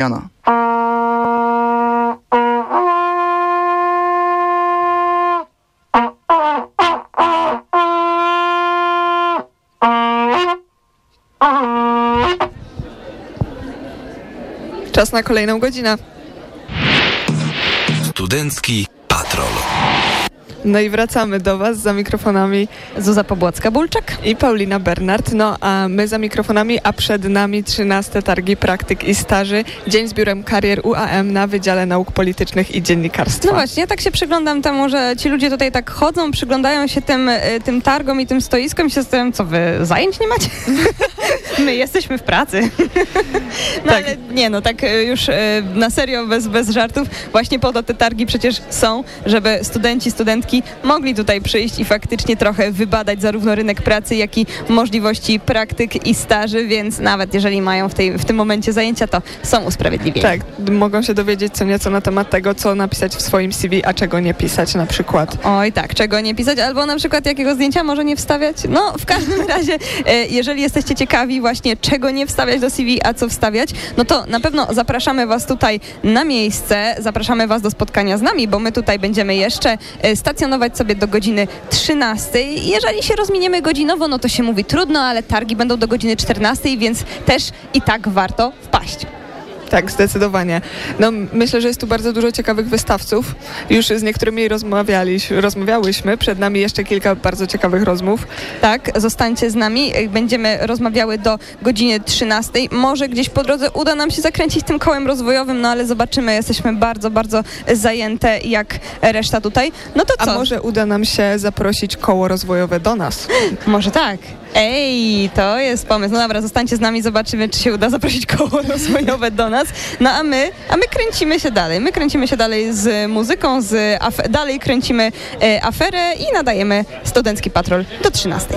Jana. Czas na kolejną godzinę. Studencki. No i wracamy do Was za mikrofonami Zuza Pobłocka-Bulczak. i Paulina Bernard. No a my za mikrofonami, a przed nami 13 targi praktyk i staży. Dzień z biurem karier UAM na Wydziale Nauk Politycznych i Dziennikarstwa. No właśnie, ja tak się przyglądam temu, że ci ludzie tutaj tak chodzą, przyglądają się tym, y, tym targom i tym stoiskom i się zastanawiam, co wy zajęć nie macie? My jesteśmy w pracy. No Tak. ale nie no, tak y, już y, na serio, bez, bez żartów, właśnie po to te targi przecież są, żeby studenci, studentki mogli tutaj przyjść i faktycznie trochę wybadać zarówno rynek pracy, jak i możliwości praktyk i staży, więc nawet jeżeli mają w, tej, w tym momencie zajęcia, to są usprawiedliwieni. Tak, mogą się dowiedzieć co nieco na temat tego, co napisać w swoim CV, a czego nie pisać na przykład. Oj tak, czego nie pisać, albo na przykład jakiego zdjęcia może nie wstawiać. No, w każdym razie, e, jeżeli jesteście ciekawi właśnie czego nie wstawiać do CV, a co wstawiać, no to na pewno zapraszamy Was tutaj na miejsce, zapraszamy Was do spotkania z nami, bo my tutaj będziemy jeszcze e, stacjonować sobie do godziny 13. Jeżeli się rozminiemy godzinowo, no to się mówi trudno, ale targi będą do godziny 14, więc też i tak warto wpaść. Tak, zdecydowanie. No, myślę, że jest tu bardzo dużo ciekawych wystawców. Już z niektórymi rozmawiałyśmy. Przed nami jeszcze kilka bardzo ciekawych rozmów. Tak, zostańcie z nami. Będziemy rozmawiały do godziny 13. Może gdzieś po drodze uda nam się zakręcić tym kołem rozwojowym, no ale zobaczymy. Jesteśmy bardzo, bardzo zajęte jak reszta tutaj. No to A co? może uda nam się zaprosić koło rozwojowe do nas? Może tak. Ej, to jest pomysł. No dobra, zostańcie z nami, zobaczymy, czy się uda zaprosić koło rozwojowe do nas. No a my, a my kręcimy się dalej. My kręcimy się dalej z muzyką, z dalej kręcimy e, aferę i nadajemy Studencki Patrol do 13.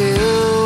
I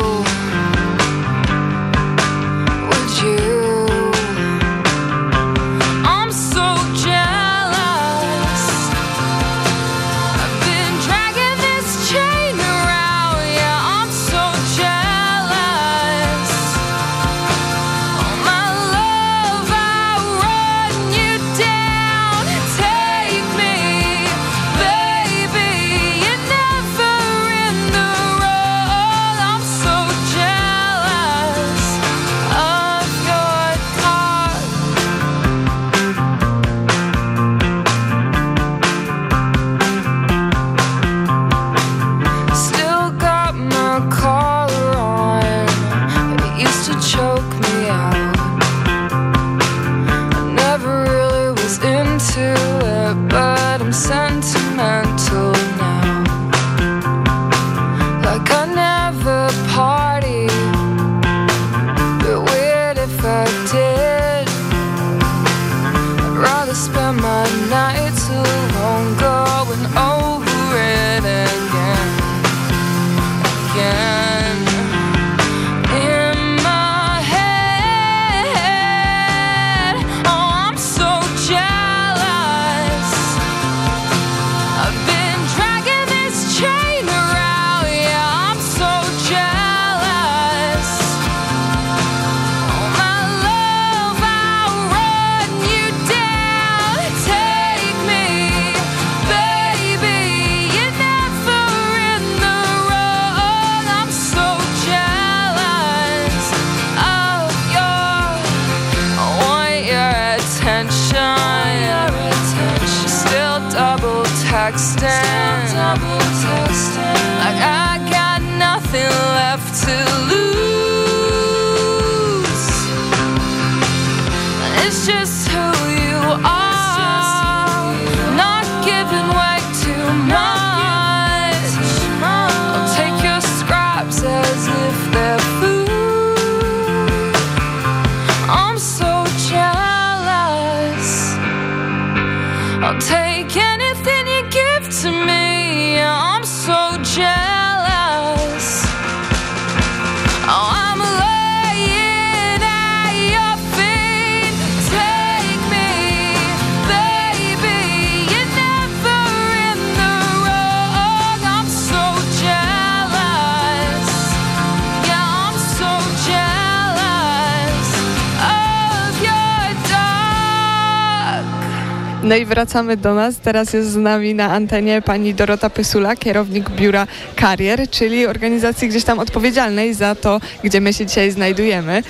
No i wracamy do nas. Teraz jest z nami na antenie pani Dorota Pysula, kierownik biura Karier, czyli organizacji gdzieś tam odpowiedzialnej za to, gdzie my się dzisiaj znajdujemy.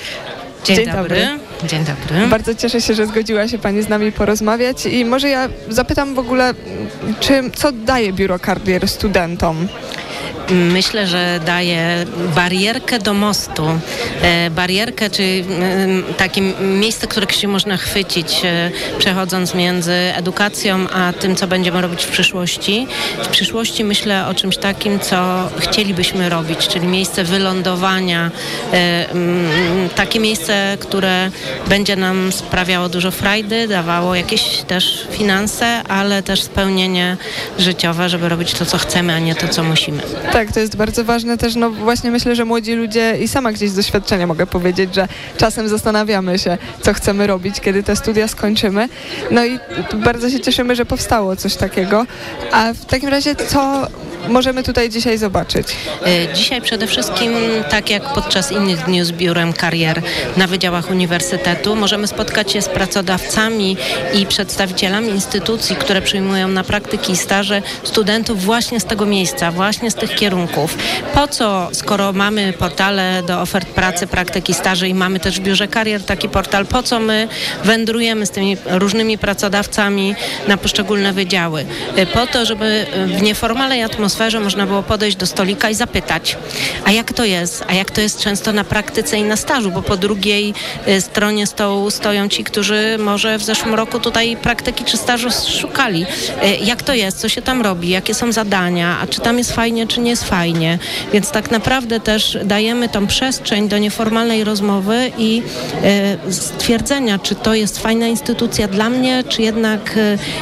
Dzień, Dzień dobry. dobry. Dzień dobry. Bardzo cieszę się, że zgodziła się Pani z nami porozmawiać i może ja zapytam w ogóle, czy, co daje biuro Karier studentom? Myślę, że daje barierkę do mostu. E, barierkę, czy takie miejsce, które się można chwycić, e, przechodząc między edukacją a tym, co będziemy robić w przyszłości. W przyszłości myślę o czymś takim, co chcielibyśmy robić, czyli miejsce wylądowania, e, takie miejsce, które będzie nam sprawiało dużo frajdy, dawało jakieś też finanse, ale też spełnienie życiowe, żeby robić to, co chcemy, a nie to, co musimy. Tak, to jest bardzo ważne też, no właśnie myślę, że młodzi ludzie i sama gdzieś z doświadczenia mogę powiedzieć, że czasem zastanawiamy się, co chcemy robić, kiedy te studia skończymy. No i bardzo się cieszymy, że powstało coś takiego. A w takim razie co możemy tutaj dzisiaj zobaczyć? E, Dzisiaj przede wszystkim, tak jak podczas innych dni z biurem karier na wydziałach uniwersytetu, możemy spotkać się z pracodawcami i przedstawicielami instytucji, które przyjmują na praktyki i staże studentów właśnie z tego miejsca, właśnie z tych. Po co, skoro mamy portale do ofert pracy, praktyki, staży i mamy też w biurze karier taki portal, po co my wędrujemy z tymi różnymi pracodawcami na poszczególne wydziały? E, Po to, żeby w nieformalnej atmosferze można było podejść do stolika i zapytać, a jak to jest? A jak to jest często na praktyce i na stażu? Bo po drugiej e, stronie stołu stoją ci, którzy może w zeszłym roku tutaj praktyki czy stażu szukali. E, Jak to jest? Co się tam robi? Jakie są zadania? A czy tam jest fajnie, czy nie jest fajnie? Więc tak naprawdę też dajemy tą przestrzeń do nieformalnej rozmowy i e, stwierdzenia, czy to jest fajna instytucja dla mnie, czy jednak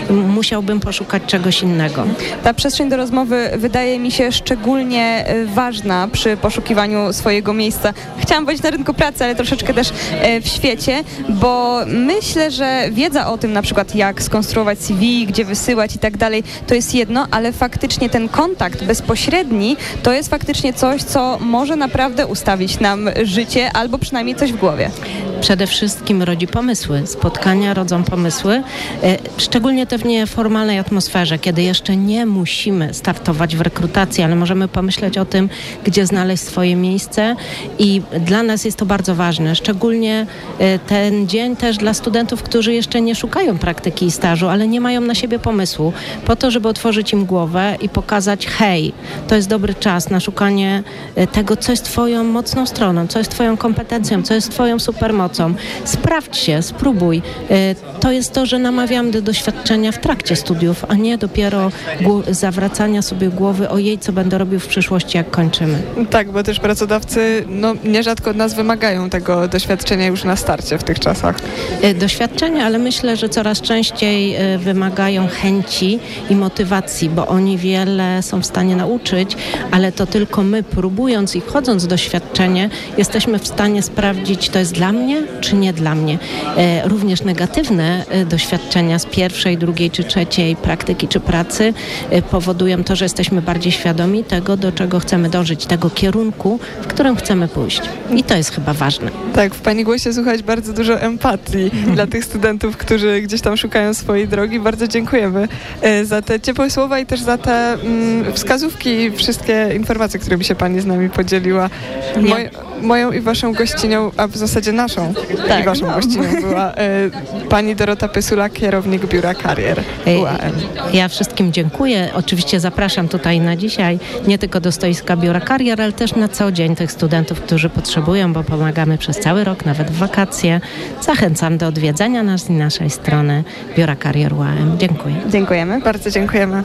e, musiałbym poszukać czegoś innego. Ta przestrzeń do rozmowy wydaje mi się szczególnie e, ważna przy poszukiwaniu swojego miejsca. Chciałam powiedzieć na rynku pracy, ale troszeczkę też w świecie, bo myślę, że wiedza o tym na przykład jak skonstruować CV, gdzie wysyłać i tak dalej, to jest jedno, ale faktycznie ten kontakt bezpośredni to jest faktycznie coś, co może naprawdę ustawić nam życie albo przynajmniej coś w głowie. przede wszystkim rodzi pomysły. Spotkania rodzą pomysły, e, szczególnie te w nieformalnej atmosferze, kiedy jeszcze nie musimy startować w rekrutacji, ale możemy pomyśleć o tym, gdzie znaleźć swoje miejsce i dla nas jest to bardzo ważne, szczególnie e, ten dzień też dla studentów, którzy jeszcze nie szukają praktyki i stażu, ale nie mają na siebie pomysłu, po to, żeby otworzyć im głowę i pokazać, hej, to jest dobry czas na szukanie e, tego, co jest twoją mocną stroną, co jest twoją kompetencją, co jest twoją supermocą. Sprawdź się, spróbuj. E, To jest to, że namawiam do doświadczenia w trakcie studiów, a nie dopiero zawracania sobie głowy, ojej, co będę robił w przyszłości, jak kończymy. Tak, bo też pracodawcy no, nierzadko od nas wymagają tego doświadczenia już na starcie w tych czasach. E, doświadczenia, ale myślę, że coraz częściej wymagają chęci i motywacji, bo oni wiele są w stanie nauczyć, ale to tylko my, próbując i wchodząc w doświadczenie, jesteśmy w stanie sprawdzić, to jest dla mnie, czy nie dla mnie. E, Również negatywne e, doświadczenia z pierwszej, drugiej czy trzeciej praktyki czy pracy e, powodują to, że jesteśmy bardziej świadomi tego, do czego chcemy dążyć, tego kierunku, w którym chcemy pójść. I to jest chyba ważne. Tak, w Pani głosie słuchać bardzo dużo empatii dla tych studentów, którzy gdzieś tam szukają swojej drogi. Bardzo dziękujemy za te ciepłe słowa i też za te mm, wskazówki i wszystkie informacje, którymi się Pani z nami podzieliła. Moj, moją i Waszą gościnią, a w zasadzie naszą i Waszą gościnią była e, Pani Dorota Pysula, kierownik Biura Karier Ej, UAM. Ja wszystkim dziękuję. Oczywiście zapraszam tutaj na dzisiaj nie tylko do stoiska Biura Karier, ale też na co dzień tych studentów, którzy potrzebują, bo pomagamy przez cały rok, nawet w wakacje. Zachęcam do odwiedzenia nas i naszej strony Biura Karier UAM. Dziękuję. Dziękujemy. Bardzo dziękujemy.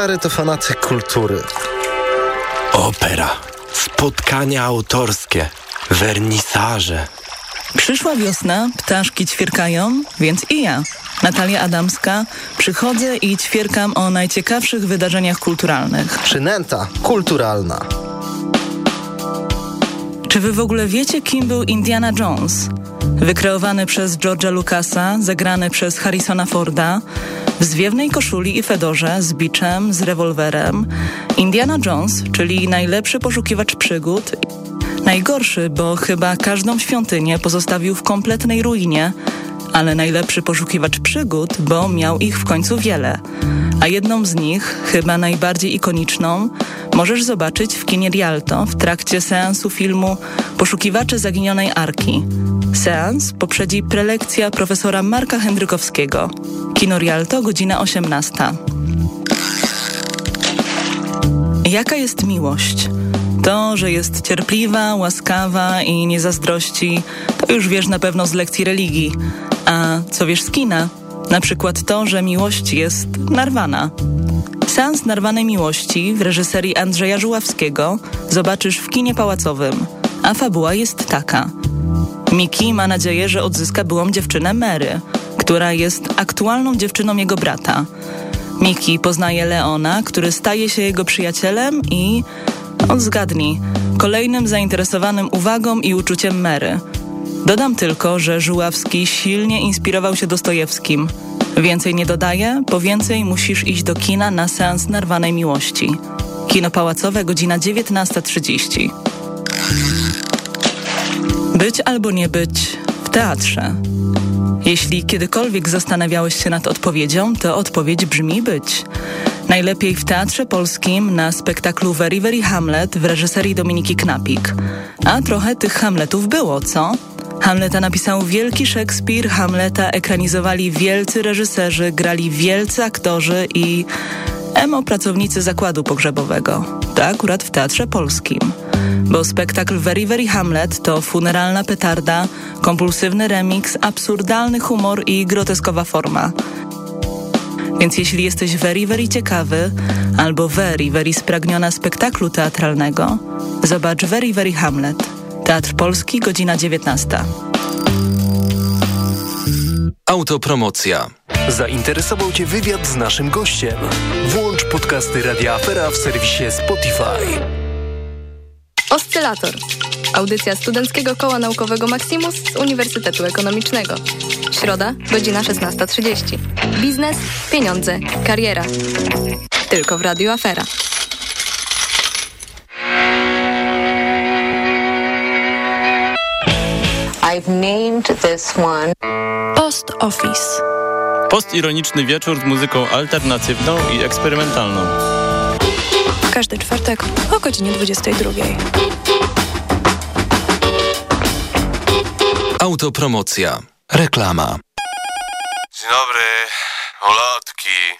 Stary to fanatyk kultury. Opera, spotkania autorskie, wernisaże. Przyszła wiosna, ptaszki ćwierkają, więc i ja, Natalia Adamska, przychodzę i ćwierkam o najciekawszych wydarzeniach kulturalnych. Przynęta kulturalna. Czy wy w ogóle wiecie, kim był Indiana Jones? Wykreowany przez George'a Lucasa, zagrany przez Harrisona Forda, w zwiewnej koszuli i fedorze, z biczem, z rewolwerem. Indiana Jones, czyli najlepszy poszukiwacz przygód, najgorszy, bo chyba każdą świątynię pozostawił w kompletnej ruinie, ale najlepszy poszukiwacz przygód, bo miał ich w końcu wiele. A jedną z nich, chyba najbardziej ikoniczną, możesz zobaczyć w kinie Rialto w trakcie seansu filmu Poszukiwacze zaginionej Arki. Seans poprzedzi prelekcja profesora Marka Hendrykowskiego. Kino Rialto, godzina 18. Jaka jest miłość? To, że jest cierpliwa, łaskawa i nie zazdrości, to już wiesz na pewno z lekcji religii. A co wiesz z kina? Na przykład to, że miłość jest narwana. Seans narwanej miłości w reżyserii Andrzeja Żuławskiego zobaczysz w kinie pałacowym. A fabuła jest taka. Miki ma nadzieję, że odzyska byłą dziewczynę Mary, która jest aktualną dziewczyną jego brata. Miki poznaje Leona, który staje się jego przyjacielem i... On zgadnij, kolejnym zainteresowanym uwagą i uczuciem Mary. Dodam tylko, że Żuławski silnie inspirował się Dostojewskim. Więcej nie dodaję, po więcej musisz iść do kina na seans Narwanej Miłości. Kino Pałacowe, godzina 19.30. Być albo nie być w teatrze. Jeśli kiedykolwiek zastanawiałeś się nad odpowiedzią, to odpowiedź brzmi być. Najlepiej w Teatrze Polskim na spektaklu Very Very Hamlet w reżyserii Dominiki Knapik. A trochę tych Hamletów było, co? Hamleta napisał wielki Szekspir, Hamleta ekranizowali wielcy reżyserzy, grali wielcy aktorzy i emo pracownicy zakładu pogrzebowego. To akurat w Teatrze Polskim. Bo spektakl Very Very Hamlet to funeralna petarda, kompulsywny remix, absurdalny humor i groteskowa forma. Więc jeśli jesteś very, very ciekawy albo very, very spragniona spektaklu teatralnego, zobacz Very, very Hamlet. Teatr Polski, godzina 19. Autopromocja. Zainteresował Cię wywiad z naszym gościem? Włącz podcasty Radia Afera w serwisie Spotify. Oscylator. Audycja Studenckiego Koła Naukowego Maximus z Uniwersytetu Ekonomicznego. Środa, godzina 16.30. Biznes, pieniądze, kariera. Tylko w Radiu Afera. I've named this one Post Office. Postironiczny wieczór z muzyką alternatywną i eksperymentalną. Każdy czwartek o godzinie 22. Autopromocja. Reklama. Dzień dobry, ulotki.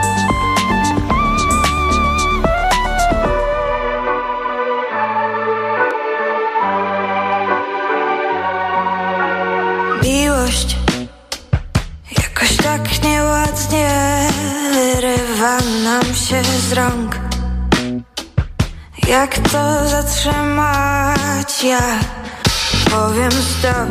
Nam się z rąk. Jak to zatrzymać? Ja powiem stop.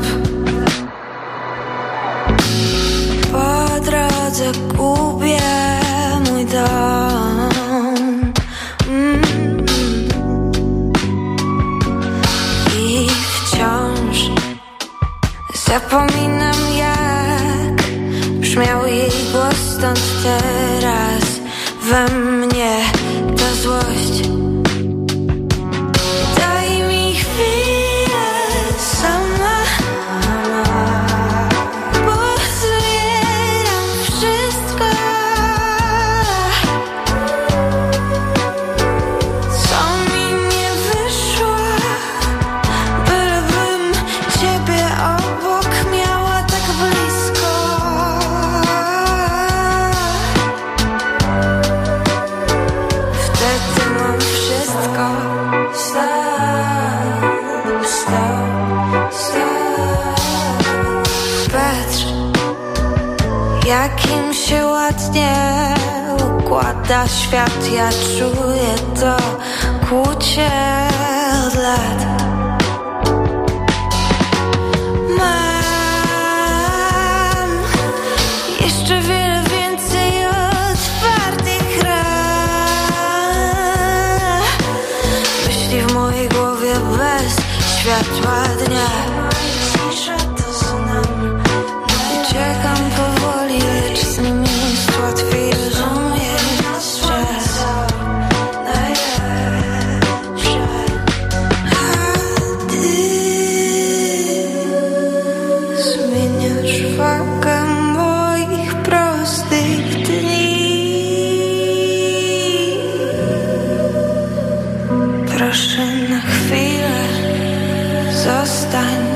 done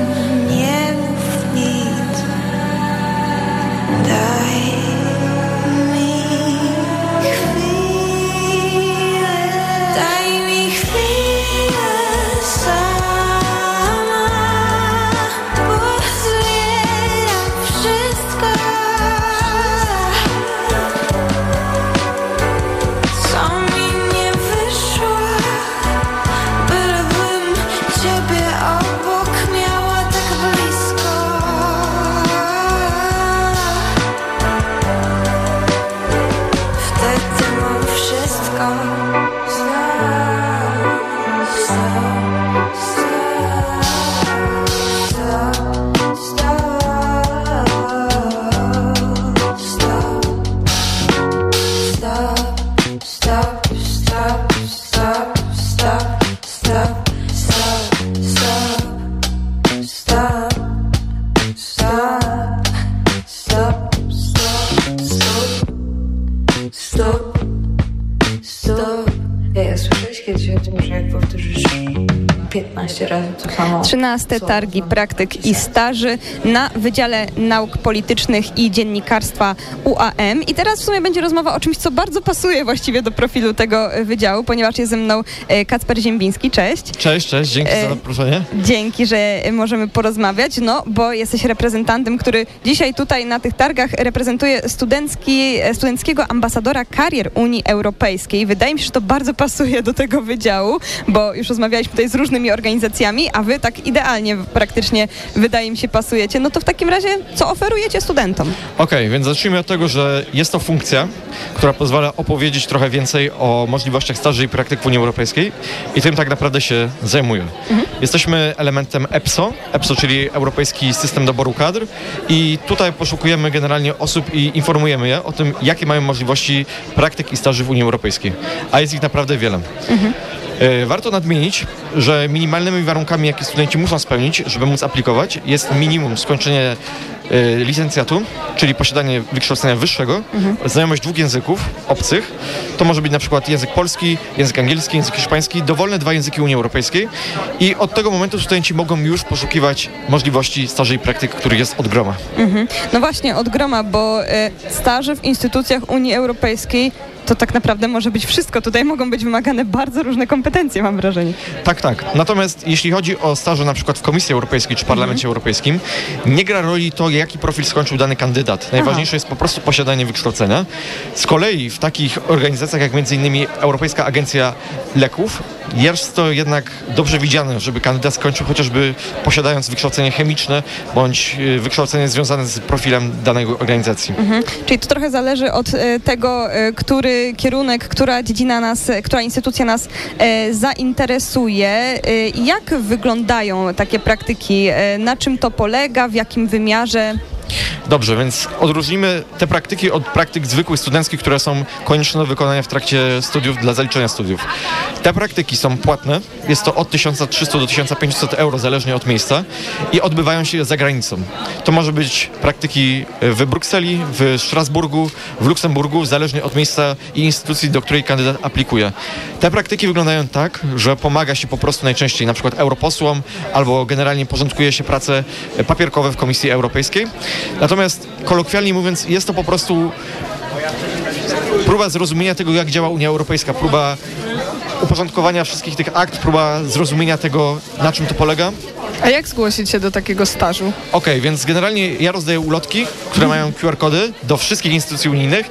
12 targi praktyk i staży na Wydziale Nauk Politycznych i Dziennikarstwa UAM. I teraz w sumie będzie rozmowa o czymś, co bardzo pasuje właściwie do profilu tego wydziału, ponieważ jest ze mną e, Kacper Ziembiński. Cześć. Cześć, cześć. Dzięki za e, zaproszenie. Dzięki, że możemy porozmawiać, no bo jesteś reprezentantem, który dzisiaj tutaj na tych targach reprezentuje studencki, e, studenckiego ambasadora karier Unii Europejskiej. Wydaje mi się, że to bardzo pasuje do tego wydziału, bo już rozmawialiśmy tutaj z różnymi organizacjami, a wy tak idealnie praktycznie, wydaje mi się, pasujecie. No to w takim razie, co oferujecie studentom? Okej, więc zacznijmy od tego, że jest to funkcja, która pozwala opowiedzieć trochę więcej o możliwościach staży i praktyk w Unii Europejskiej i tym tak naprawdę się zajmuję. Jesteśmy elementem EPSO, EPSO, czyli Europejski System Doboru Kadr i tutaj poszukujemy generalnie osób i informujemy je o tym, jakie mają możliwości praktyk i staży w Unii Europejskiej, a jest ich naprawdę wiele. E, Warto nadmienić, że minimalnymi warunkami, jakie studenci muszą spełnić, żeby móc aplikować, jest minimum skończenie e, licencjatu, czyli posiadanie wykształcenia wyższego, znajomość dwóch języków obcych. To może być na przykład język polski, język angielski, język hiszpański, dowolne dwa języki Unii Europejskiej i od tego momentu studenci mogą już poszukiwać możliwości staży i praktyk, których jest od groma. Mhm. No właśnie, od groma, bo e, staże w instytucjach Unii Europejskiej to tak naprawdę może być wszystko. Tutaj mogą być wymagane bardzo różne kompetencje, mam wrażenie. Tak, tak. Natomiast jeśli chodzi o staże na przykład w Komisji Europejskiej czy Parlamencie Europejskim, nie gra roli to, jaki profil skończył dany kandydat. Najważniejsze jest po prostu posiadanie wykształcenia. Z kolei w takich organizacjach jak innymi Europejska Agencja Leków jest to jednak dobrze widziane, żeby kandydat skończył chociażby posiadając wykształcenie chemiczne bądź y, wykształcenie związane z profilem danej organizacji. Mhm. Czyli to trochę zależy od e, tego, e, który kierunek, która dziedzina nas, e, która instytucja nas e, zainteresuje. E, jak wyglądają takie praktyki? E, na czym to polega? W jakim wymiarze? Dobrze, więc odróżnimy te praktyki od praktyk zwykłych studenckich, które są konieczne do wykonania w trakcie studiów dla zaliczenia studiów. Te praktyki są płatne, jest to od 1300 do 1500 euro zależnie od miejsca i odbywają się za granicą. To może być praktyki w Brukseli, w Strasburgu, w Luksemburgu, zależnie od miejsca i instytucji, do której kandydat aplikuje. Te praktyki wyglądają tak, że pomaga się po prostu najczęściej na przykład europosłom albo generalnie porządkuje się prace papierkowe w Komisji Europejskiej. Natomiast kolokwialnie mówiąc, jest to po prostu próba zrozumienia tego, jak działa Unia Europejska, próba uporządkowania wszystkich tych akt, próba zrozumienia tego, na czym to polega A jak zgłosić się do takiego stażu? Okej, więc generalnie ja rozdaję ulotki, które mają QR-kody do wszystkich instytucji unijnych.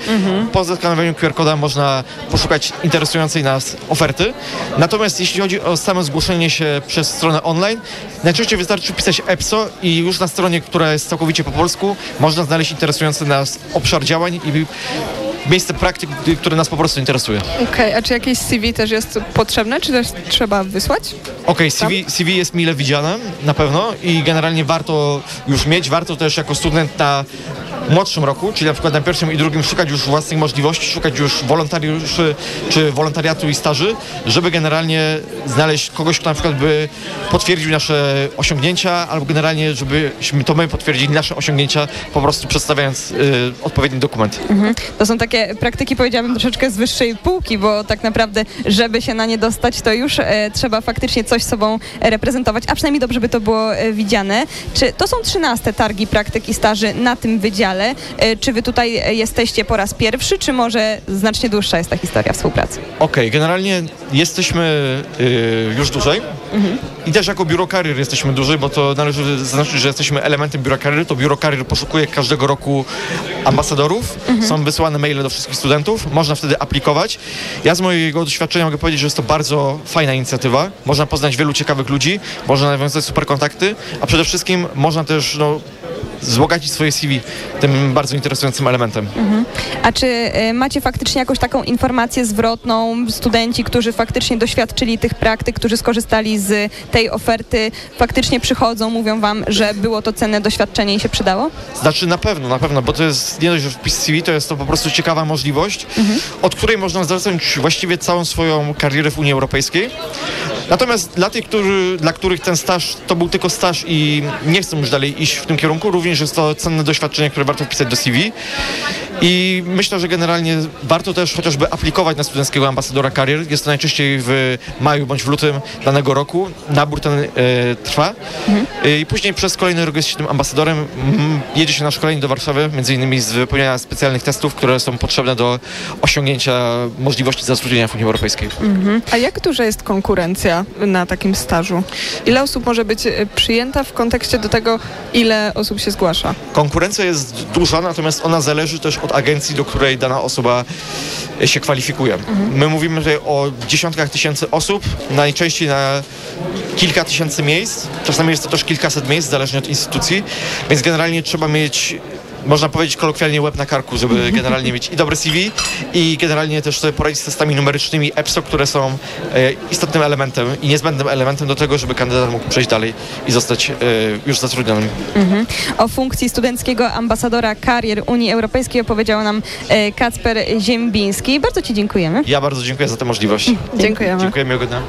Po zeskanowaniu QR-koda można poszukać interesującej nas oferty. Natomiast jeśli chodzi o samo zgłoszenie się przez stronę online, najczęściej wystarczy wpisać EPSO i już na stronie, która jest całkowicie po polsku, można znaleźć interesujący nas obszar działań i miejsce praktyk, które nas po prostu interesuje. Okej, a czy jakieś CV też jest potrzebne, czy też trzeba wysłać? Okej, CV, CV jest mile widziane, na pewno i generalnie warto już mieć, warto też jako student na młodszym roku, czyli na przykład na pierwszym i drugim szukać już własnych możliwości, szukać już wolontariuszy czy wolontariatu i staży, żeby generalnie znaleźć kogoś, kto na przykład by potwierdził nasze osiągnięcia albo generalnie, żebyśmy to my potwierdzili nasze osiągnięcia po prostu przedstawiając y, odpowiedni dokument. Mhm. To są takie praktyki, powiedziałabym, troszeczkę z wyższej półki, bo tak naprawdę, żeby się na nie dostać, to już e, trzeba faktycznie coś sobą reprezentować, a przynajmniej dobrze by to było e, widziane. Czy to są trzynaste targi praktyk i staży na tym wydziale? E, czy wy tutaj jesteście po raz pierwszy, czy może znacznie dłuższa jest ta historia współpracy? Okej, generalnie jesteśmy y, już dłużej i też jako biuro karier jesteśmy duży, bo to należy zaznaczyć, że jesteśmy elementem biura karier. To biuro karier poszukuje każdego roku ambasadorów. Są wysyłane maile do wszystkich studentów. Można wtedy aplikować. Ja z mojego doświadczenia mogę powiedzieć, że jest to bardzo fajna inicjatywa. Można poznać wielu ciekawych ludzi, można nawiązać super kontakty, a przede wszystkim można też no, wzbogacić swoje CV tym bardzo interesującym elementem. Mhm. A czy e, macie faktycznie jakąś taką informację zwrotną, studenci, którzy faktycznie doświadczyli tych praktyk, którzy skorzystali z tej oferty, faktycznie przychodzą, mówią wam, że było to cenne doświadczenie i się przydało? Znaczy na pewno, na pewno, bo to jest nie dość, że wpis CV, to jest to po prostu ciekawa możliwość, od której można zacząć właściwie całą swoją karierę w Unii Europejskiej. Natomiast dla tych, którzy, dla których ten staż to był tylko staż i nie chcą już dalej iść w tym kierunku, również jest to cenne doświadczenie, które warto wpisać do CV. I myślę, że generalnie warto też chociażby aplikować na studenckiego ambasadora karier. Jest to najczęściej w maju bądź w lutym danego roku. Nabór ten e, trwa. E, I później przez kolejny rok jest się tym ambasadorem. Jedzie się na szkolenie do Warszawy, między innymi z wypełniania specjalnych testów, które są potrzebne do osiągnięcia możliwości zatrudnienia w Unii Europejskiej. Mhm. A jak duża jest konkurencja na takim stażu? Ile osób może być e, przyjęta w kontekście do tego, ile osób się zgłasza? Konkurencja jest duża, natomiast ona zależy też od agencji, do której dana osoba się kwalifikuje. My mówimy tutaj o dziesiątkach tysięcy osób, najczęściej na kilka tysięcy miejsc, czasami jest to też kilkaset miejsc, zależnie od instytucji, więc generalnie trzeba mieć można powiedzieć kolokwialnie łeb na karku, żeby generalnie mieć i dobre CV i generalnie też sobie poradzić z testami numerycznymi EPSO, które są e, istotnym elementem i niezbędnym elementem do tego, żeby kandydat mógł przejść dalej i zostać e, już zatrudnionym. Mhm. O funkcji studenckiego ambasadora karier Unii Europejskiej opowiedział nam e, Kacper Ziembiński. Bardzo Ci dziękujemy. Ja bardzo dziękuję za tę możliwość. Dziękujemy. Dziękuję, miłego dnia.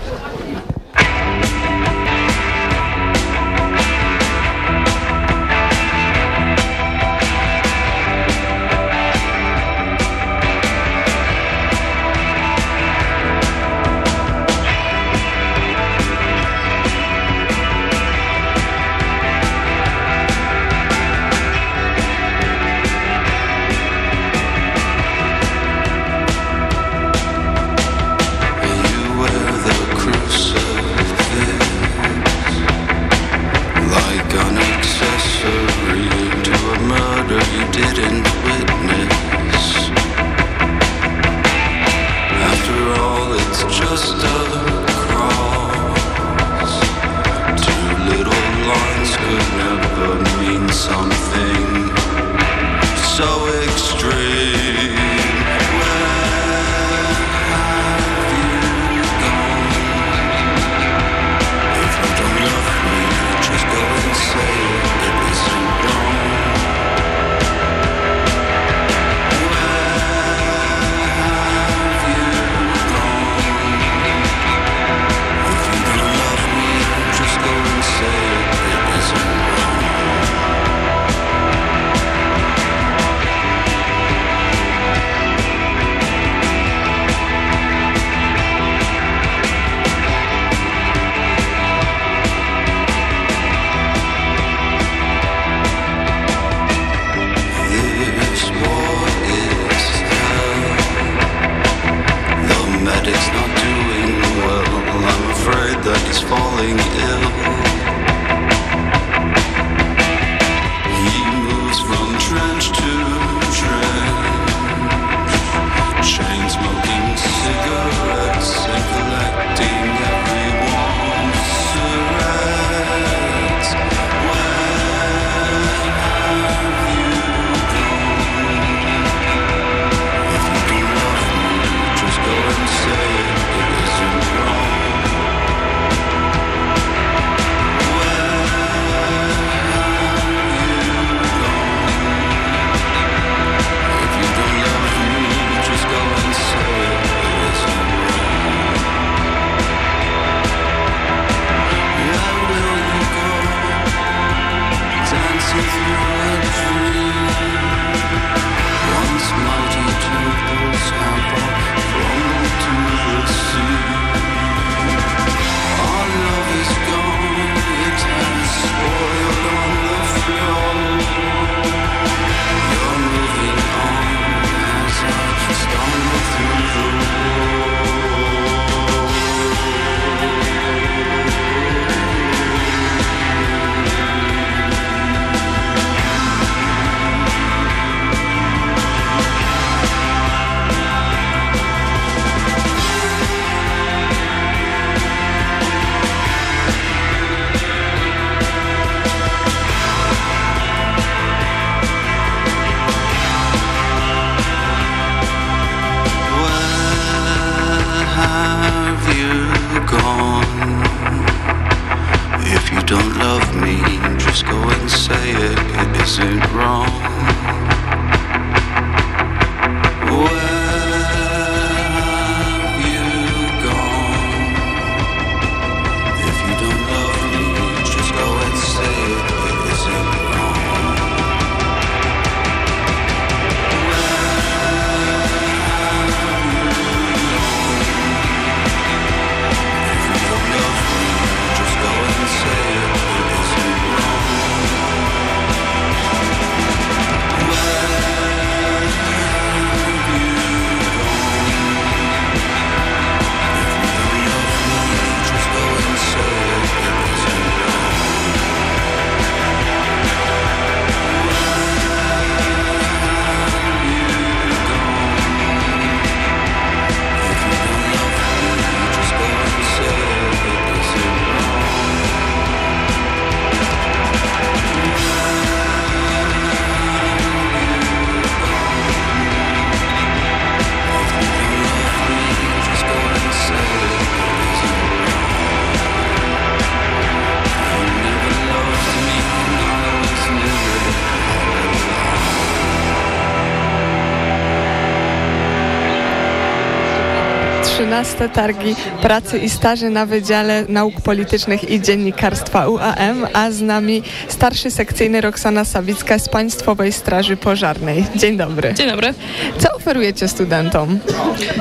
Trzynaste targi pracy i staży na Wydziale Nauk Politycznych i Dziennikarstwa UAM, a z nami starszy sekcyjny Roxana Sawicka z Państwowej Straży Pożarnej. Dzień dobry. Dzień dobry. Co oferujecie studentom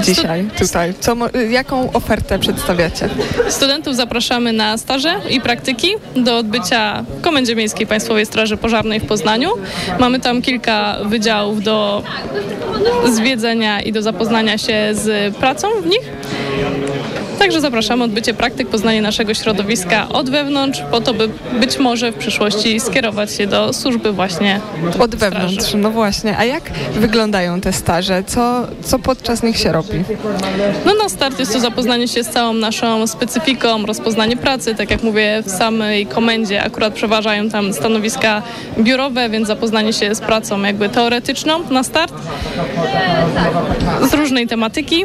dzisiaj tutaj? Co, jaką ofertę przedstawiacie? Studentów zapraszamy na staże i praktyki do odbycia w Komendzie Miejskiej Państwowej Straży Pożarnej w Poznaniu. Mamy tam kilka wydziałów do zwiedzenia i do zapoznania się z pracą w nich. Thank you. Także zapraszamy odbycie praktyk, poznanie naszego środowiska od wewnątrz, po to, by być może w przyszłości skierować się do służby właśnie Od wewnątrz, no właśnie. A jak wyglądają te staże? Co, co podczas nich się robi? No na start jest to zapoznanie się z całą naszą specyfiką, rozpoznanie pracy. Tak jak mówię, w samej komendzie akurat przeważają tam stanowiska biurowe, więc zapoznanie się z pracą jakby teoretyczną na start. Z różnej tematyki,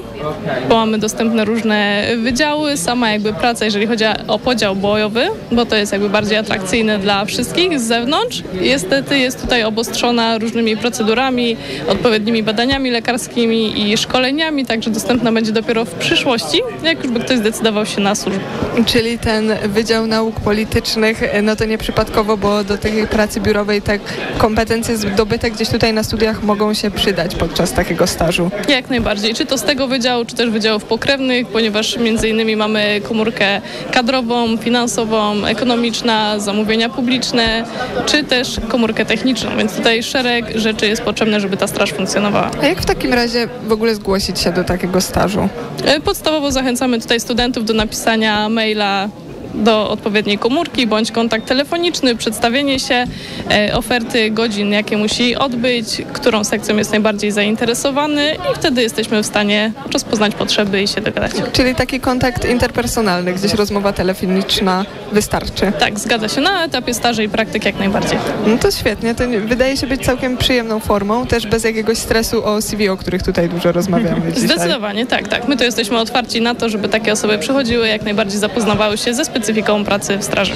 bo mamy dostępne różne wydziały. Sama jakby praca, jeżeli chodzi o podział bojowy, bo to jest jakby bardziej atrakcyjne dla wszystkich z zewnątrz. Niestety jest tutaj obostrzona różnymi procedurami, odpowiednimi badaniami lekarskimi i szkoleniami, także dostępna będzie dopiero w przyszłości, jak już by ktoś zdecydował się na służbę. Czyli ten Wydział Nauk Politycznych, no to nieprzypadkowo, bo do tej pracy biurowej te kompetencje zdobyte gdzieś tutaj na studiach mogą się przydać podczas takiego stażu. Jak najbardziej, czy to z tego wydziału, czy też wydziałów pokrewnych, ponieważ między innymi mamy komórkę kadrową, finansową, ekonomiczna, zamówienia publiczne, czy też komórkę techniczną, więc tutaj szereg rzeczy jest potrzebne, żeby ta straż funkcjonowała. A jak w takim razie w ogóle zgłosić się do takiego stażu? E, Podstawowo zachęcamy tutaj studentów do napisania maila do odpowiedniej komórki bądź kontakt telefoniczny, przedstawienie się, e, oferty godzin, jakie musi odbyć, którą sekcją jest najbardziej zainteresowany i wtedy jesteśmy w stanie rozpoznać potrzeby i się dogadać. Czyli taki kontakt interpersonalny, gdzieś rozmowa telefoniczna wystarczy. Tak, zgadza się. Na etapie staży i praktyk jak najbardziej. No to świetnie, to wydaje się być całkiem przyjemną formą, też bez jakiegoś stresu o CV, o których tutaj dużo rozmawiamy dzisiaj. Zdecydowanie, tak, tak. My tu jesteśmy otwarci na to, żeby takie osoby przychodziły, jak najbardziej zapoznawały się ze specyfiką pracy w straży.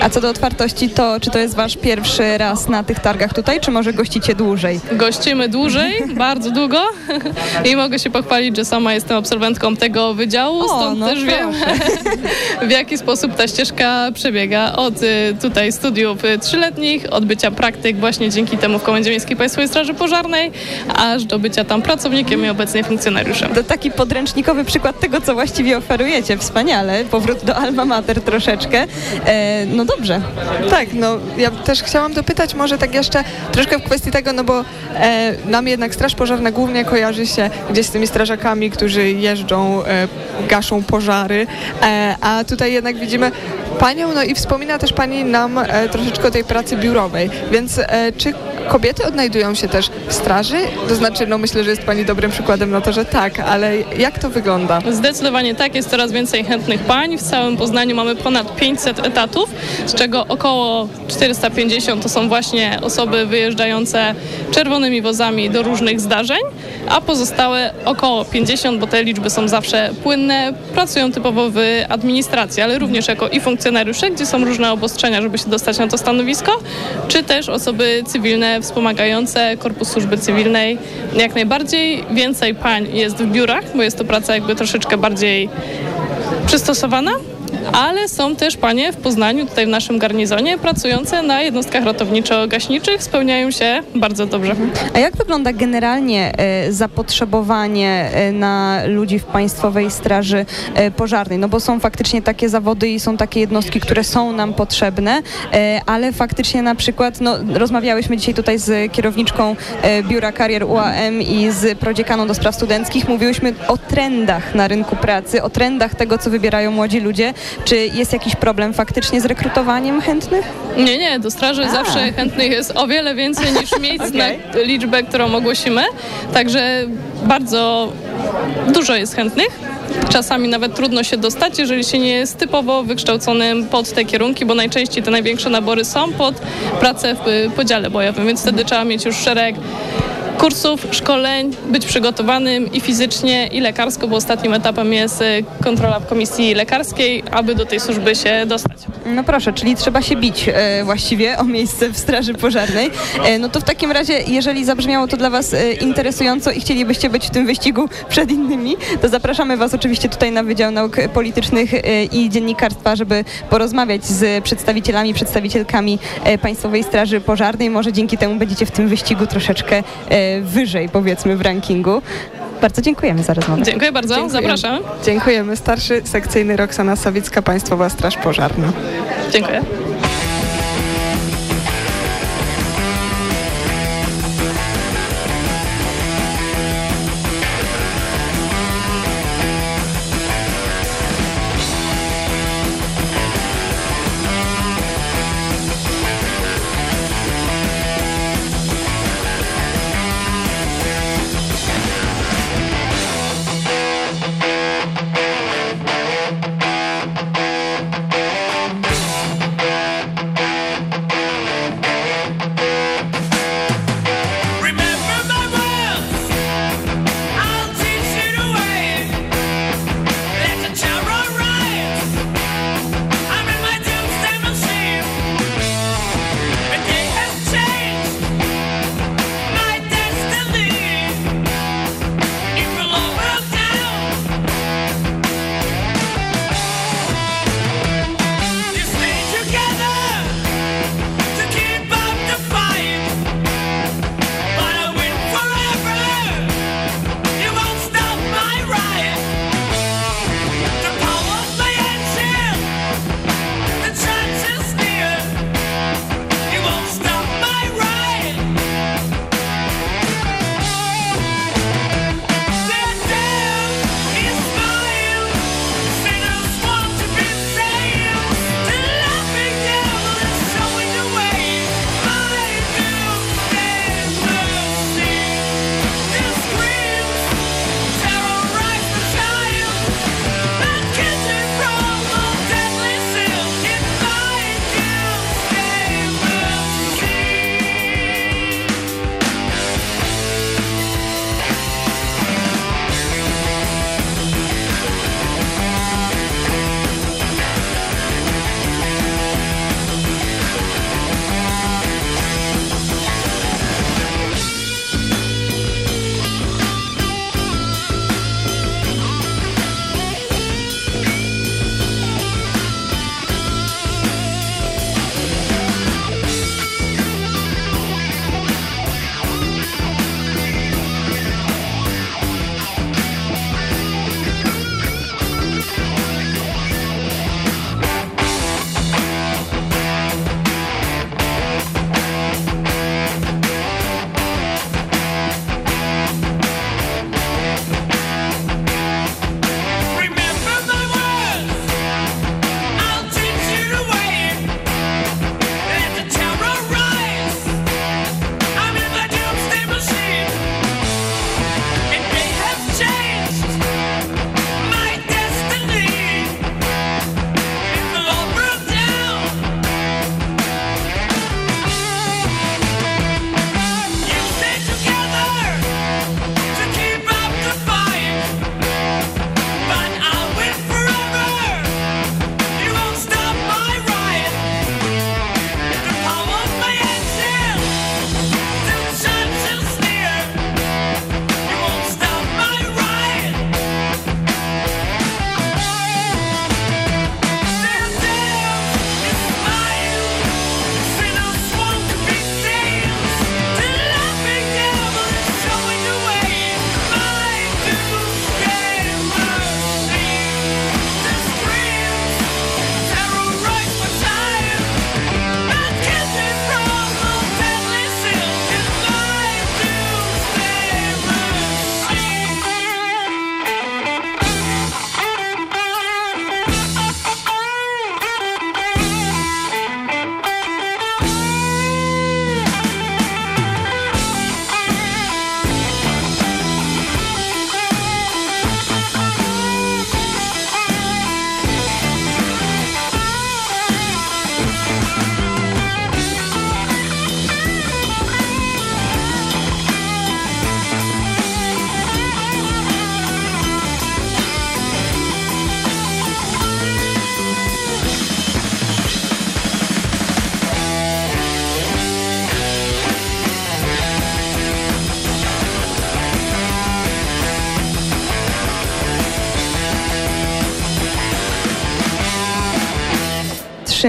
A co do otwartości, to czy to jest wasz pierwszy raz na tych targach tutaj, czy może gościcie dłużej? Gościmy dłużej, bardzo długo i mogę się pochwalić, że sama jestem absolwentką tego wydziału, stąd no też wiem, w jaki sposób ta ścieżka przebiega. Od y, tutaj studiów y, trzyletnich, od bycia praktyk właśnie dzięki temu w Komendzie Miejskiej Państwowej Straży Pożarnej, aż do bycia tam pracownikiem i obecnie funkcjonariuszem. To taki podręcznikowy przykład tego, co właściwie oferujecie. Wspaniale. Powrót do alma mater troszeczkę. E, no dobrze. Tak, no ja też chciałam dopytać może tak jeszcze troszkę w kwestii tego, no bo e, nam jednak Straż Pożarna głównie kojarzy się gdzieś z tymi strażakami, którzy jeżdżą, e, gaszą pożary, e, a tutaj jednak widzimy Panią, no i wspomina też Pani nam e, troszeczkę o tej pracy biurowej, więc e, czy kobiety odnajdują się też w straży? To znaczy, no myślę, że jest Pani dobrym przykładem na to, że tak, ale jak to wygląda? Zdecydowanie tak, jest coraz więcej chętnych pań. W całym Poznaniu mamy ponad 500 etatów, z czego około 450 to są właśnie osoby wyjeżdżające czerwonymi wozami do różnych zdarzeń, a pozostałe około 50, bo te liczby są zawsze płynne, pracują typowo w administracji, ale również jako i funkcjonariusze, gdzie są różne obostrzenia, żeby się dostać na to stanowisko, czy też osoby cywilne wspomagające Korpus Służby Cywilnej. Jak najbardziej więcej pań jest w biurach, bo jest to praca jakby troszeczkę bardziej przystosowana, ale są też panie w Poznaniu, tutaj w naszym garnizonie, pracujące na jednostkach ratowniczo-gaśniczych, spełniają się bardzo dobrze. A jak wygląda generalnie e, zapotrzebowanie e, na ludzi w Państwowej Straży e, Pożarnej? No bo są faktycznie takie zawody i są takie jednostki, które są nam potrzebne, ale faktycznie na przykład, no rozmawiałyśmy dzisiaj tutaj z kierowniczką Biura Karier UAM i z prodziekaną do spraw studenckich, mówiłyśmy o trendach na rynku pracy, o trendach tego, co wybierają młodzi ludzie. Czy jest jakiś problem faktycznie z rekrutowaniem chętnych? Nie, nie, do straży zawsze chętnych jest o wiele więcej niż miejsc na liczbę, którą ogłosimy. Także bardzo dużo jest chętnych. Czasami nawet trudno się dostać, jeżeli się nie jest typowo wykształconym pod te kierunki, bo najczęściej te największe nabory są pod pracę w podziale bojowym, więc wtedy trzeba mieć już szereg kursów, szkoleń, być przygotowanym i fizycznie, i lekarsko, bo ostatnim etapem jest y, kontrola w komisji lekarskiej, aby do tej służby się dostać. No proszę, czyli trzeba się bić e, właściwie o miejsce w Straży Pożarnej. E, no to w takim razie, jeżeli zabrzmiało to dla Was e, interesująco i chcielibyście być w tym wyścigu przed innymi, to zapraszamy Was oczywiście tutaj na Wydział Nauk Politycznych i Dziennikarstwa, żeby porozmawiać z przedstawicielami, przedstawicielkami Państwowej Straży Pożarnej. Może dzięki temu będziecie w tym wyścigu troszeczkę e, wyżej, powiedzmy, w rankingu. Bardzo dziękujemy za rozmowę. Dziękuję bardzo, Dziękujemy. zapraszam. Dziękujemy. Starszy sekcyjny Roxana Sawicka, Państwowa Straż Pożarna. Dziękuję.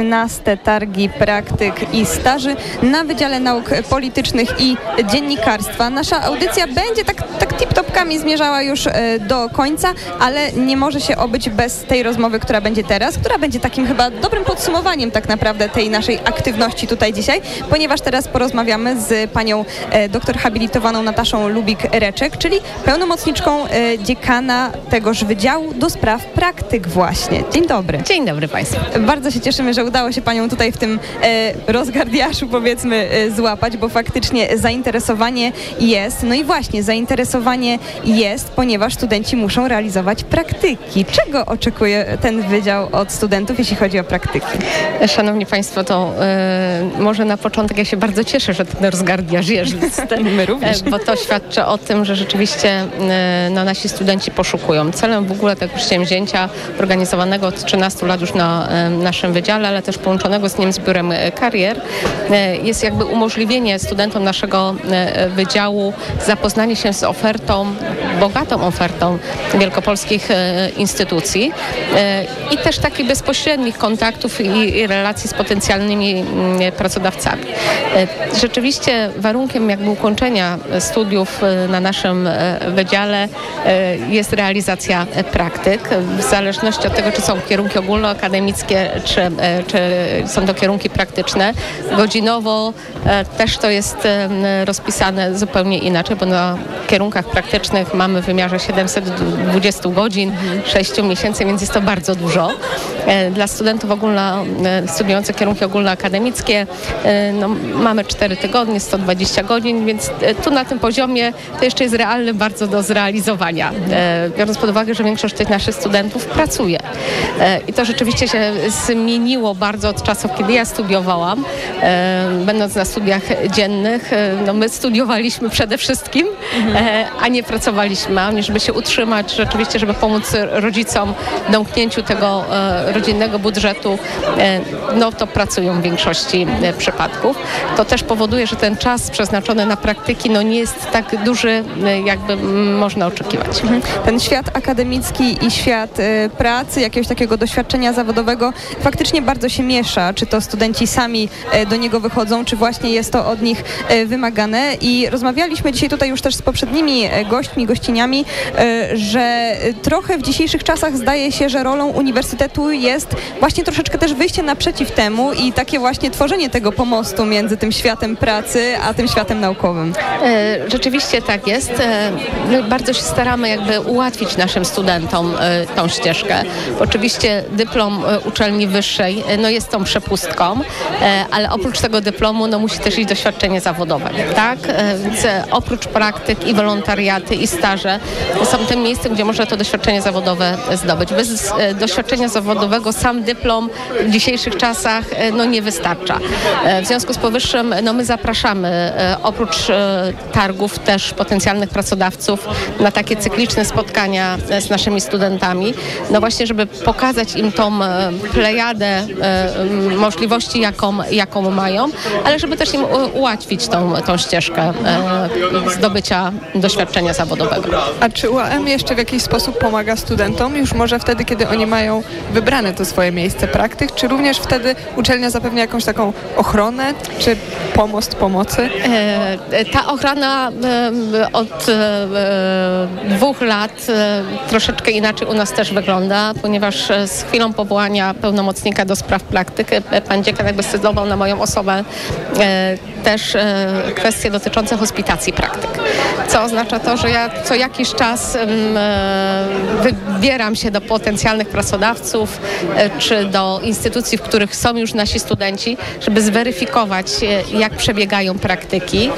13 targi praktyk i staży na Wydziale Nauk Politycznych i Dziennikarstwa. Nasza audycja będzie tak, tak tip-topkami zmierzała już e, do końca, ale nie może się obyć bez tej rozmowy, która będzie teraz, która będzie takim chyba dobrym podsumowaniem tak naprawdę tej naszej aktywności tutaj dzisiaj, ponieważ teraz porozmawiamy z panią e, doktor habilitowaną Nataszą Lubik-Reczek, czyli pełnomocniczką e, dziekana tegoż Wydziału do Spraw Praktyk właśnie. Dzień dobry. Dzień dobry Państwu. Bardzo się cieszymy, że udało się Panią tutaj w tym rozgardiaszu powiedzmy złapać, bo faktycznie zainteresowanie jest. No i właśnie, zainteresowanie jest, ponieważ studenci muszą realizować praktyki. Czego oczekuje ten wydział od studentów, jeśli chodzi o praktyki? Szanowni Państwo, to e, może na początek ja się bardzo cieszę, że ten rozgardiaż jest. My również. E, bo to świadczy o tym, że rzeczywiście e, no, nasi studenci poszukują. Celem w ogóle tego przedsięwzięcia organizowanego od 13 lat już na naszym wydziale, ale też połączonego z nim z biurem karier, jest jakby umożliwienie studentom naszego wydziału zapoznanie się z ofertą, bogatą ofertą wielkopolskich e, instytucji e, i też takich bezpośrednich kontaktów i, relacji z potencjalnymi mm, pracodawcami. E, Rzeczywiście warunkiem jakby ukończenia studiów na naszym wydziale jest realizacja praktyk w zależności od tego, czy są kierunki ogólnoakademickie, czy, czy są to kierunki praktyczne. Godzinowo też to jest rozpisane zupełnie inaczej, bo na kierunkach praktycznych mamy w wymiarze 720 godzin, 6 miesięcy, więc jest to bardzo dużo. E, Dla studentów ogólno, e, studiujących kierunki ogólnoakademickie e, no, mamy 4 tygodnie, 120 godzin, więc tu na tym poziomie to jeszcze jest realny bardzo do zrealizowania. Biorąc pod uwagę, że większość tych naszych studentów pracuje. I to rzeczywiście się zmieniło bardzo od czasów, kiedy ja studiowałam. Będąc na studiach dziennych, no my studiowaliśmy przede wszystkim, e, a nie pracowaliśmy, a nie żeby się utrzymać, rzeczywiście, żeby pomóc rodzicom w domknięciu tego e, rodzinnego budżetu, e, no to pracują w większości przypadków. To też powoduje, że ten czas przeznaczony na praktyki no nie jest tak duży, jakby można oczekiwać. Ten świat akademicki i świat pracy, jakiegoś takiego doświadczenia zawodowego faktycznie bardzo się miesza. Czy to studenci sami do niego wychodzą, czy właśnie jest to od nich wymagane. I rozmawialiśmy dzisiaj tutaj już też z poprzednimi e, gośćmi, gościniami, e, że trochę w dzisiejszych czasach zdaje się, że rolą uniwersytetu jest właśnie troszeczkę też wyjście naprzeciw temu i takie właśnie tworzenie tego pomostu między tym światem pracy, a tym światem naukowym. E, Rzeczywiście tak jest. Bardzo się staramy jakby ułatwić naszym studentom tą ścieżkę. Oczywiście dyplom uczelni wyższej no jest tą przepustką, ale oprócz tego dyplomu no musi też iść doświadczenie zawodowe. Tak? Więc oprócz praktyk i wolontariaty i staże są tym miejscem, gdzie można to doświadczenie zawodowe zdobyć. Bez e, doświadczenia zawodowego sam dyplom w dzisiejszych czasach e, no nie wystarcza. E, W związku z powyższym no my zapraszamy oprócz targów też potencjalnych pracodawców na takie cykliczne spotkania z naszymi studentami, no właśnie, żeby pokazać im tą plejadę możliwości, jaką, jaką mają, ale żeby też im ułatwić tą, tą ścieżkę e, zdobycia doświadczenia zawodowego. A czy UAM jeszcze w jakiś sposób pomaga studentom? Już może wtedy, kiedy oni mają wybrane to swoje miejsce praktyk, czy również wtedy uczelnia zapewnia jakąś taką ochronę, czy pomost pomocy? E, Ta ochrona e, od e, dwóch lat troszeczkę inaczej u nas też wygląda, ponieważ z chwilą powołania pełnomocnika do spraw praktyk pan dziekan jakby zdecydował na moją osobę też kwestie dotyczące hospitacji praktyk. Co oznacza to, że ja co jakiś czas e, wybieram się do potencjalnych pracodawców e, czy do instytucji, w których są już nasi studenci, żeby zweryfikować, e, jak przebiegają praktyki,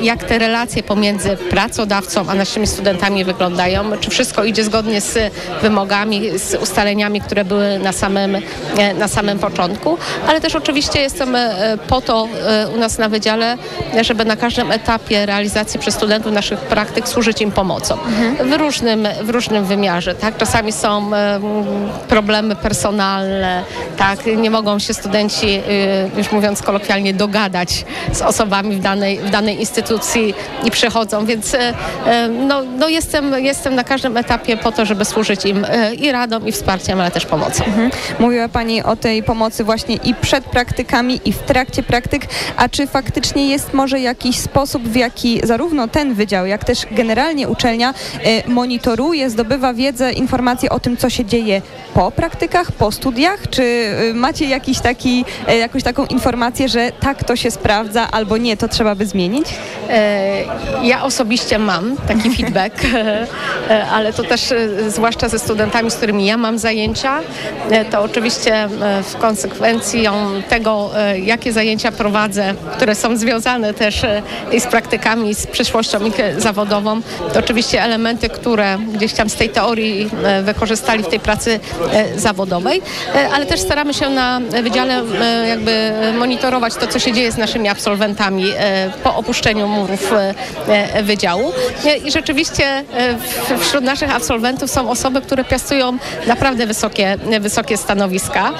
jak te relacje pomiędzy pracodawcą a naszymi studentami wyglądają, czy wszystko idzie zgodnie z wymogami, z ustaleniami, które były na samym, na samym początku, ale też oczywiście jestem po to u nas na wydziale, żeby na każdym etapie realizacji przez studentów naszych praktyk służyć im pomocą w, różnym, w różnym wymiarze. Tak? Czasami są em, problemy personalne, tak? nie mogą się studenci, y, już mówiąc kolokwialnie, dogadać z osobami w danej, w danej instytucji i przychodzą, więc e, no, no jestem, jestem na każdym etapie po to, żeby służyć im e, i radą, i wsparciem, ale też pomocą. Mhm. Mówiła Pani o tej pomocy właśnie i przed praktykami, i w trakcie praktyk. A czy faktycznie jest może jakiś sposób, w jaki zarówno ten wydział, jak też generalnie uczelnia e, monitoruje, zdobywa wiedzę, informacje o tym, co się dzieje po praktykach, po studiach? Czy e, macie jakiś taki, e, jakąś taką informację, że tak to się sprawdza, albo nie, to trzeba by zmienić? Ja osobiście mam taki feedback, ale to też zwłaszcza ze studentami, z którymi ja mam zajęcia, to oczywiście w konsekwencją tego, jakie zajęcia prowadzę, które są związane też i z praktykami, z przyszłością ich e, zawodową, to oczywiście elementy, które gdzieś tam z tej teorii e, wykorzystali w tej pracy e, zawodowej, e, ale też staramy się na wydziale jakby monitorować to, co się dzieje z naszymi absolwentami po opuszczeniu murów wydziału. I rzeczywiście wśród naszych absolwentów są osoby, które piastują naprawdę wysokie, wysokie stanowiska.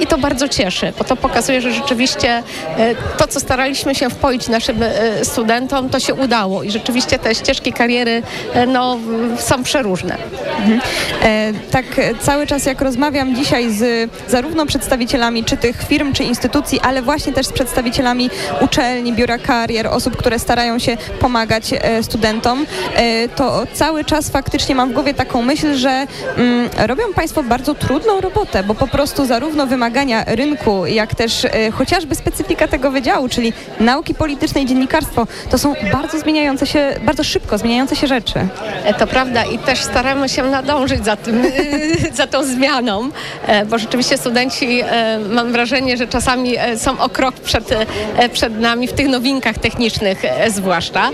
I to bardzo cieszy, bo to pokazuje, że rzeczywiście to, co staraliśmy się wpoić naszym studentom, to się udało i rzeczywiście te ścieżki kariery e, no, są przeróżne. Mhm. E, tak e, cały czas jak rozmawiam dzisiaj z zarówno przedstawicielami czy tych firm, czy instytucji, ale właśnie też z przedstawicielami uczelni, biura karier, osób, które starają się pomagać studentom, to cały czas faktycznie mam w głowie taką myśl, że mm, robią Państwo bardzo trudną robotę, bo po prostu zarówno wymagania rynku, jak też chociażby specyfika tego wydziału, czyli nauki polityczne i dziennikarstwo, to są bardzo zmieniające się, bardzo szybko zmieniające się rzeczy. E, To prawda i też staramy się nadążyć za, tym, za tą zmianą, e, bo rzeczywiście studenci, e, mam wrażenie, że czasami są o krok przed, przed nami w tych nowinkach technicznych zwłaszcza.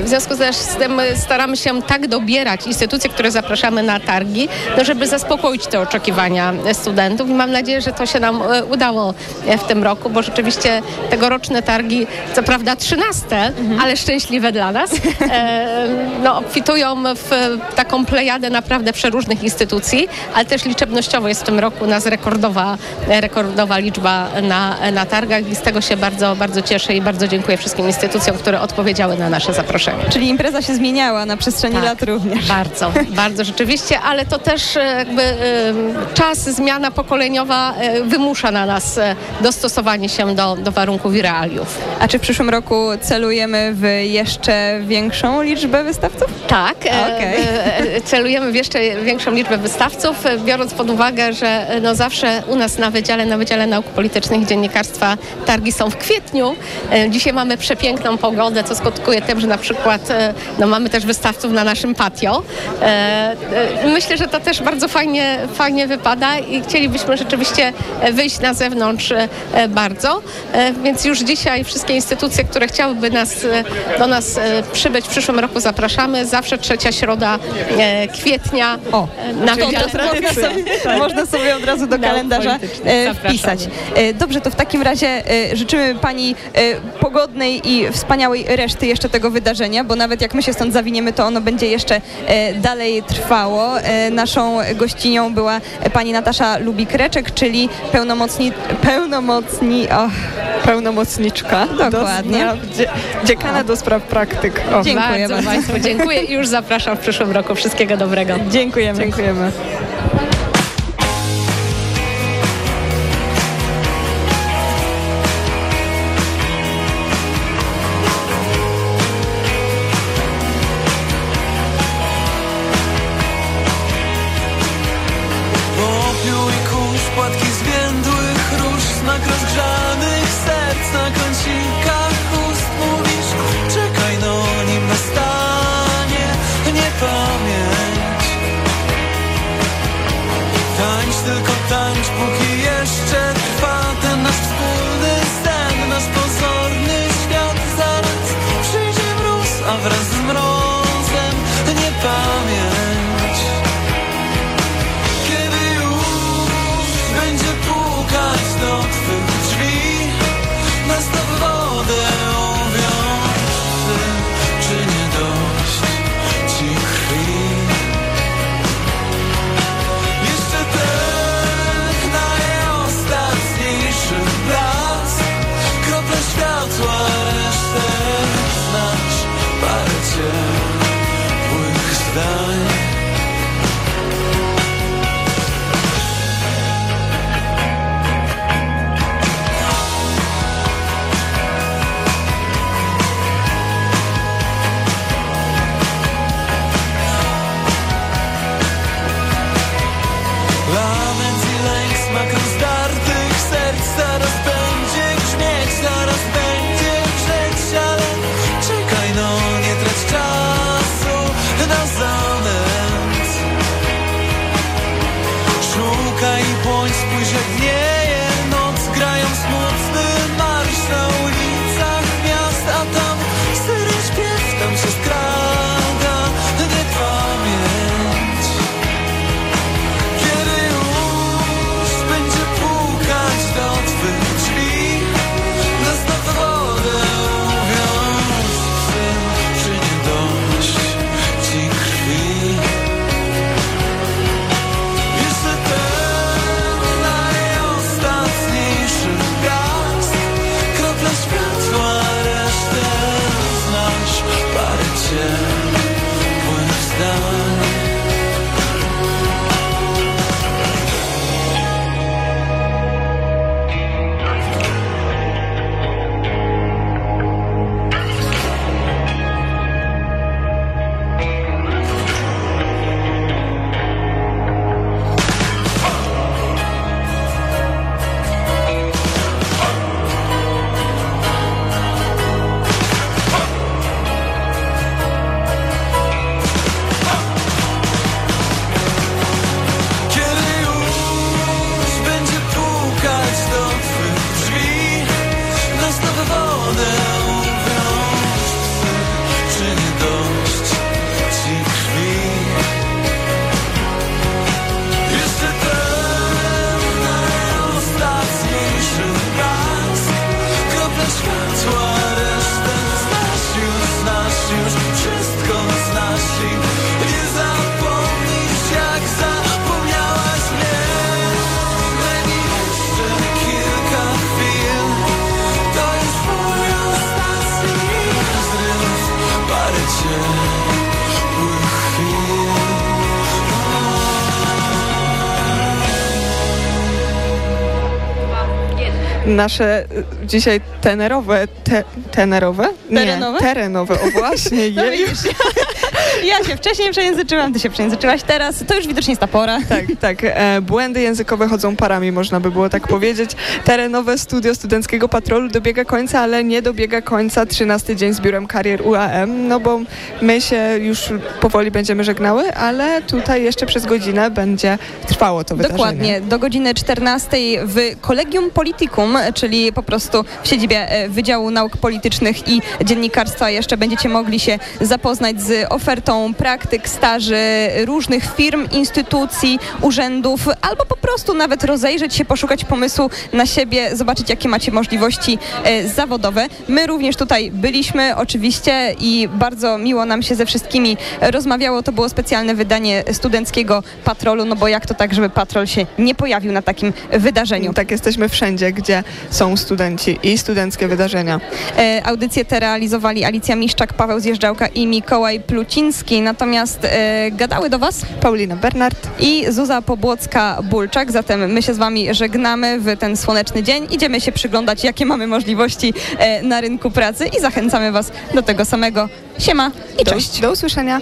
W związku z tym staramy się tak dobierać instytucje, które zapraszamy na targi, no żeby zaspokoić te oczekiwania studentów i mam nadzieję, że to się nam udało w tym roku, bo rzeczywiście tegoroczne targi, co prawda 13, ale szczęśliwe dla nas, e, no, obfitują w taką plejadę naprawdę przeróżnych instytucji, ale też liczebnościowo jest w tym roku nas rekordowa, rekordowa liczba na, na targach i z tego się bardzo, bardzo cieszę i bardzo dziękuję wszystkim instytucjom, które odpowiedziały na nasze zaproszenie. Czyli impreza się zmieniała na przestrzeni Tak, lat również. Bardzo, bardzo rzeczywiście, ale to też e, jakby e, czas, zmiana pokoleniowa wymusza na nas dostosowanie się do, do warunków i realiów. A czy w przyszłym roku celujemy w jeszcze większą liczbę wystawców? Tak, e, Okej. e, e, celujemy w jeszcze większą liczbę wystawców, biorąc pod uwagę, że no zawsze u nas na Wydziale, na Wydziale Nauk Politycznych i Dziennikarstwa targi są w kwietniu. Dzisiaj mamy przepiękną pogodę, co skutkuje tym, że na przykład no mamy też wystawców na naszym patio. Myślę, że to też bardzo fajnie, fajnie wypada i chcielibyśmy rzeczywiście wyjść na zewnątrz bardzo, więc już dzisiaj wszystkie instytucje, które chciałyby nas, do nas e, przybyć w przyszłym roku zapraszamy. Zawsze trzecia środa e, kwietnia O, na to, Wydziale to można, sobie, można sobie od razu do kalendarza e, wpisać. E, Dobrze, to w takim razie e, życzymy Pani e, pogodnej i wspaniałej reszty jeszcze tego wydarzenia, bo nawet jak my się stąd zawiniemy, to ono będzie jeszcze e, dalej trwało. E, Naszą gościnią była Pani Natasza Lubik-Reczek, czyli pełnomocni, pełnomocni, o, pełnomocniczka. Dokładnie. Do do spraw praktyk. O. Dziękuję bardzo, bardzo. Państwu dziękuję i już zapraszam w przyszłym roku. Wszystkiego dobrego. Dziękujemy. Dziękujemy. Nasze y, dzisiaj tenerowe, te, tenerowe? Nie, Terenowe? terenowe, o właśnie, No widzisz, ja się wcześniej przejęzyczyłam, ty się przejęzyczyłaś teraz, to już widocznie jest ta pora. Tak, tak. E, błędy językowe chodzą parami, można by było tak powiedzieć. Terenowe studio Studenckiego Patrolu dobiega końca, ale nie dobiega końca 13 dzień z biurem karier UAM, no bo my się już powoli będziemy żegnały, ale tutaj jeszcze przez godzinę będzie trwało to wydarzenie. Dokładnie, do godziny 14 w Collegium Politicum, czyli po prostu w siedzibie e, Wydziału Nauk Politycznych i Dziennikarstwa jeszcze będziecie mogli się zapoznać z ofertą praktyk, staży różnych firm, instytucji, urzędów, albo po prostu nawet rozejrzeć się, poszukać pomysłu na siebie, zobaczyć jakie macie możliwości e, zawodowe. My również tutaj byliśmy oczywiście i bardzo miło nam się ze wszystkimi rozmawiało. To było specjalne wydanie studenckiego patrolu, no bo jak to tak, żeby patrol się nie pojawił na takim wydarzeniu. Tak, jesteśmy wszędzie, gdzie są studenci i studenckie wydarzenia. E, audycję te realizowali Alicja Miszczak, Paweł Zjeżdżałka i Mikołaj Pluciński, natomiast e, gadały do Was Paulina Bernard i Zuza Pobłocka-Bulczak, zatem my się z Wami żegnamy w ten słoneczny dzień. Idziemy się przyglądać, jakie mamy możliwości e, na rynku pracy i zachęcamy Was do tego samego. Siema i Do- cześć. do usłyszenia.